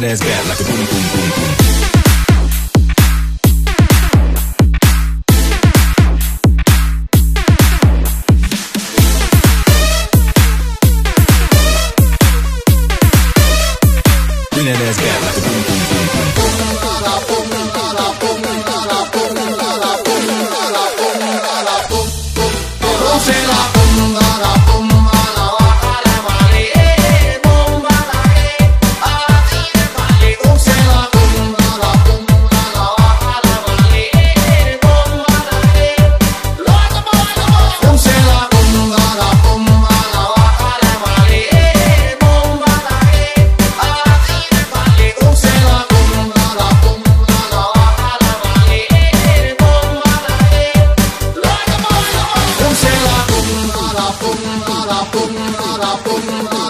that ass back like a boom, boom, boom, boom. Bring that ass back like a boom, boom, boom, boom. Sei lá,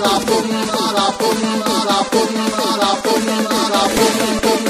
para pum para pum para pum para pum para pum para pum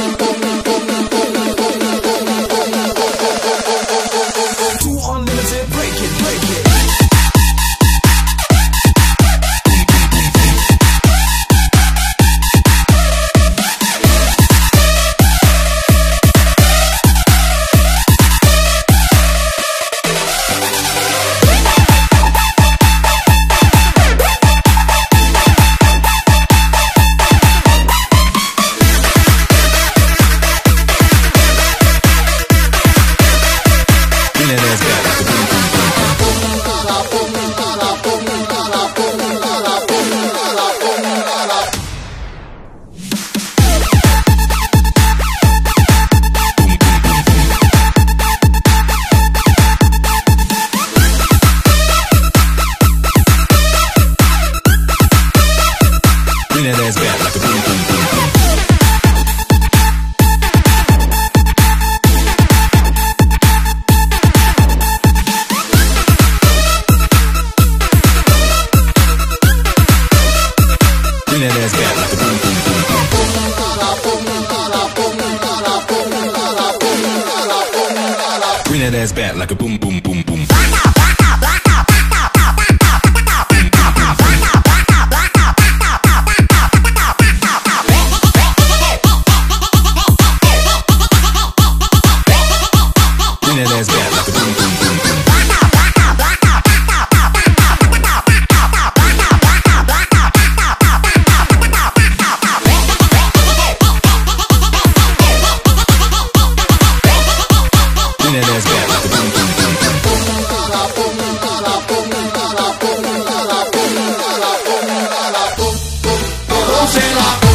that ass back like a boom, boom, boom. sail off.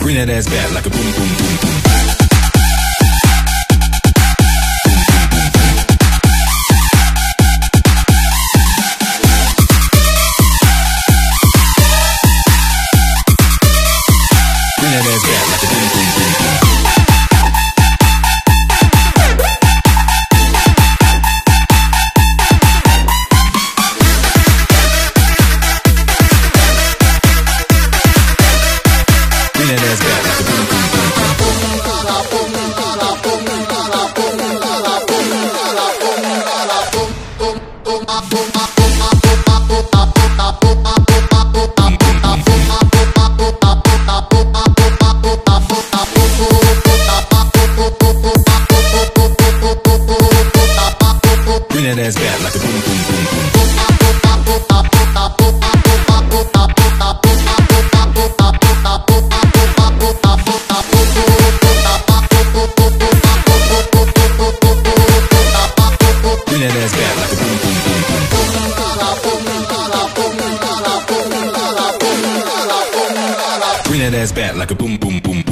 Bring that ass back like a boom boom boom boom. flares back like a boom, boom, boom.